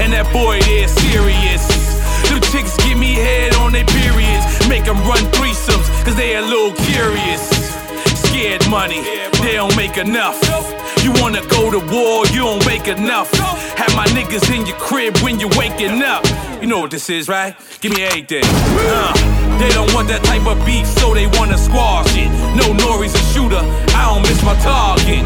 and that boy there serious. Them chicks give me head on their periods, make them run threesomes, cause they a little curious. Scared money, they don't make enough. You wanna go to war, you don't make enough. Have my niggas in your crib when you're waking up. You know what this is, right? Give me everything. Uh, they don't want that type of beef, so they wanna squash it. No Nori's a shooter, I don't miss my target.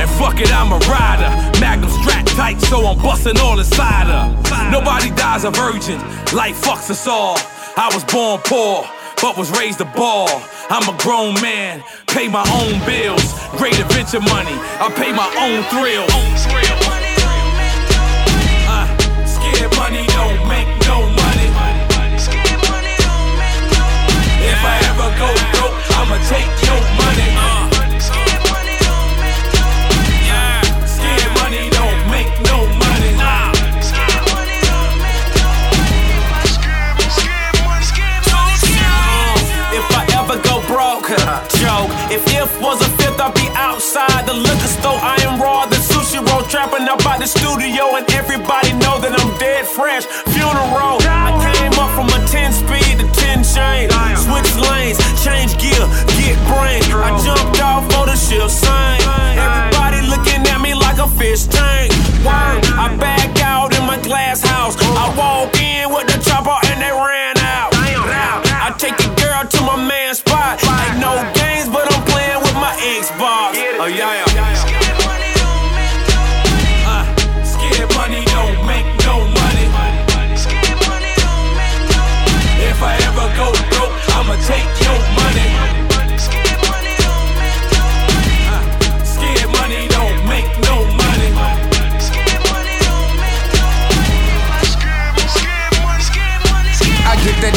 And fuck it, I'm a rider. Magnum strap tight, so I'm busting all inside her. Nobody dies a virgin, life fucks us all. I was born poor, but was raised a ball. I'm a grown man, pay my own bills. Great adventure money, I pay my own thrill. If if was a fifth, I'd be outside the liquor store. I am raw, the sushi roll, trapping up by the studio, and everybody know that I'm dead fresh. Funeral,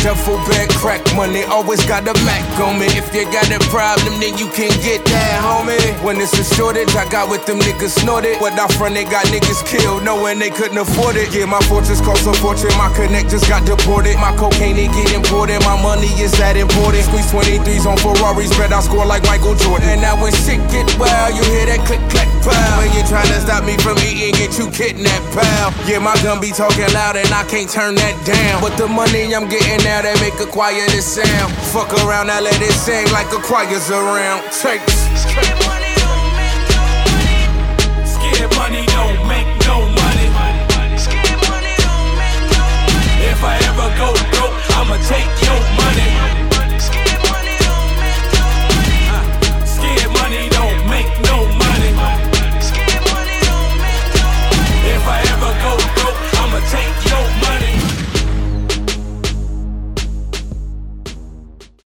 duffel bag crack money, always got a Mac on me. If you got a problem, then you can get that, homie. When it's a shortage, I got with them niggas snorted. What I front, they got niggas killed, knowing they couldn't afford it. Yeah, my fortunes cost a fortune, my connect just got deported. My cocaine ain't get imported, my money is that important. Squeeze 23s on Ferraris, bet I score like Michael Jordan. And now when shit get wild, you hear that click, clack, pow. When you tryna stop me from eating, get you kidnapped, pal. Yeah, my gun be talking loud and I can't turn that down. But the money I'm getting now, they make a quiet sound. Fuck around, I let it sing like a choir's around. Scared money